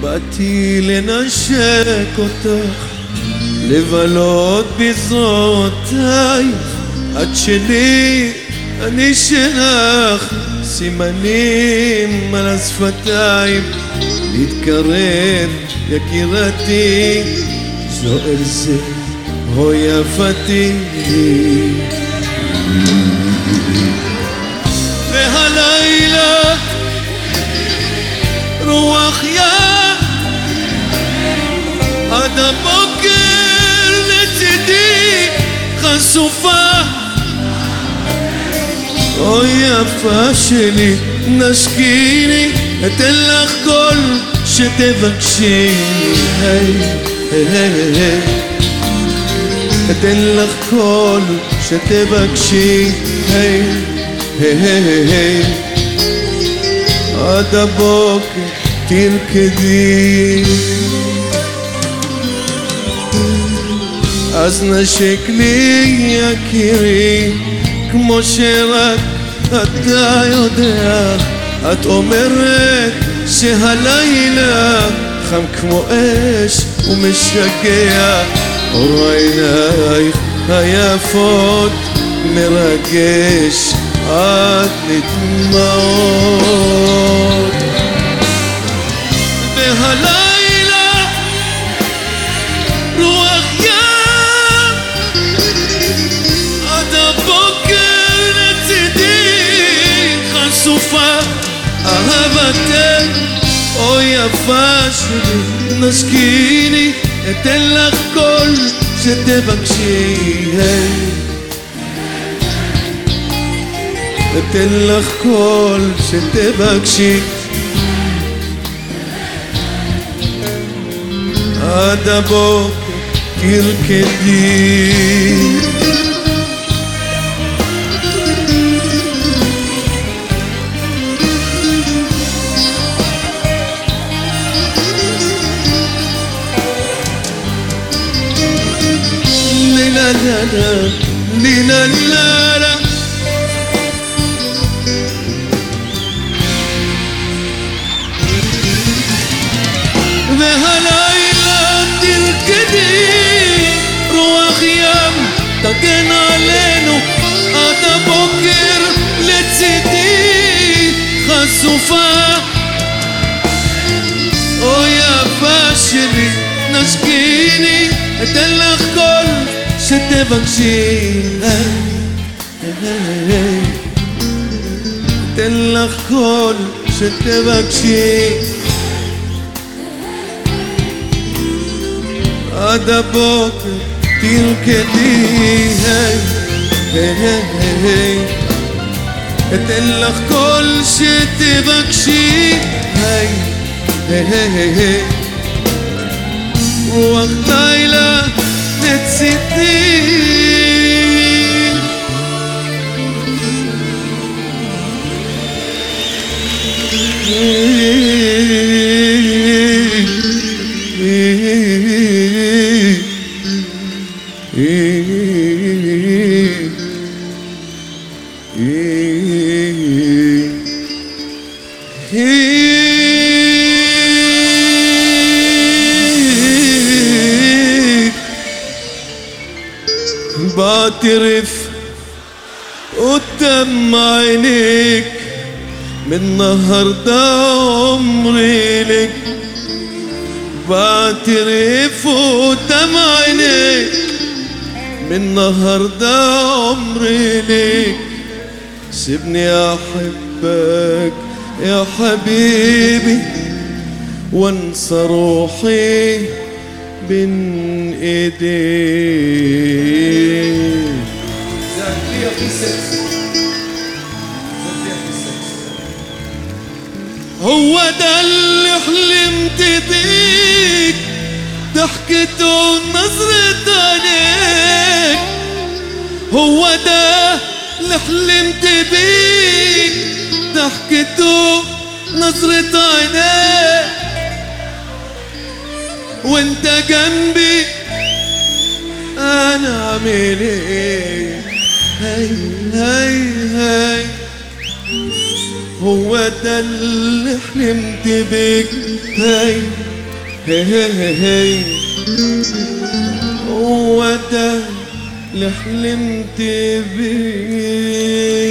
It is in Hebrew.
באתי לנשק אותך, לבלות בזרועותיי, את שלי, אני שלך, סימנים על השפתיים, להתקרב, יקירתי, זו אל זה, הו יפתי. והלילה רוח ים עד הבוקר לצידי חשופה אוי יפה שלי נשקיני אתן לך כל שתבקשי. היי היי היי אתן לך כל שתבקשי. היי היי היי עד הבוקר תרקדי אז נשק לי יקירי כמו שרק אתה יודע את אומרת שהלילה חם כמו אש ומשגע. אור עינייך היפות מרגש עד לדמעות אהבתך אוי יפה שלי נשקיני אתן לך כל שתבקשי אתן לך כל שתבקשי. עד הבוקר תרקדי לה לה לה לה לה לה והלילה תרקדי רוח ים תגן עלינו עד הבוקר לצידי חשופה אוי יפה שלי נשקיני אתן לך כל שתבקשי אתן לך כל שתבקשי עד הבוקר תרקדי. אתן לך כל שתבקשי. רוח לילה לצידי. بعترف قدام عينيك من النهاردة عمري لك. بعترف قدام عينيك من النهاردة عمري لك. سيبني أحبك يا حبيبي وانسى روحي بين إيديك. هو ده اللي حلمت بيك. ضحكته ونظرة عينيك. هو ده اللي حلمت بيك. ضحكته ونظرة عينيك. وانت جنبي أنا اعمل إيه؟ هاي هاي هاي. هو ده اللي حلمت بيك هاي هاي هاي هاي هو ده اللي حلمت بيه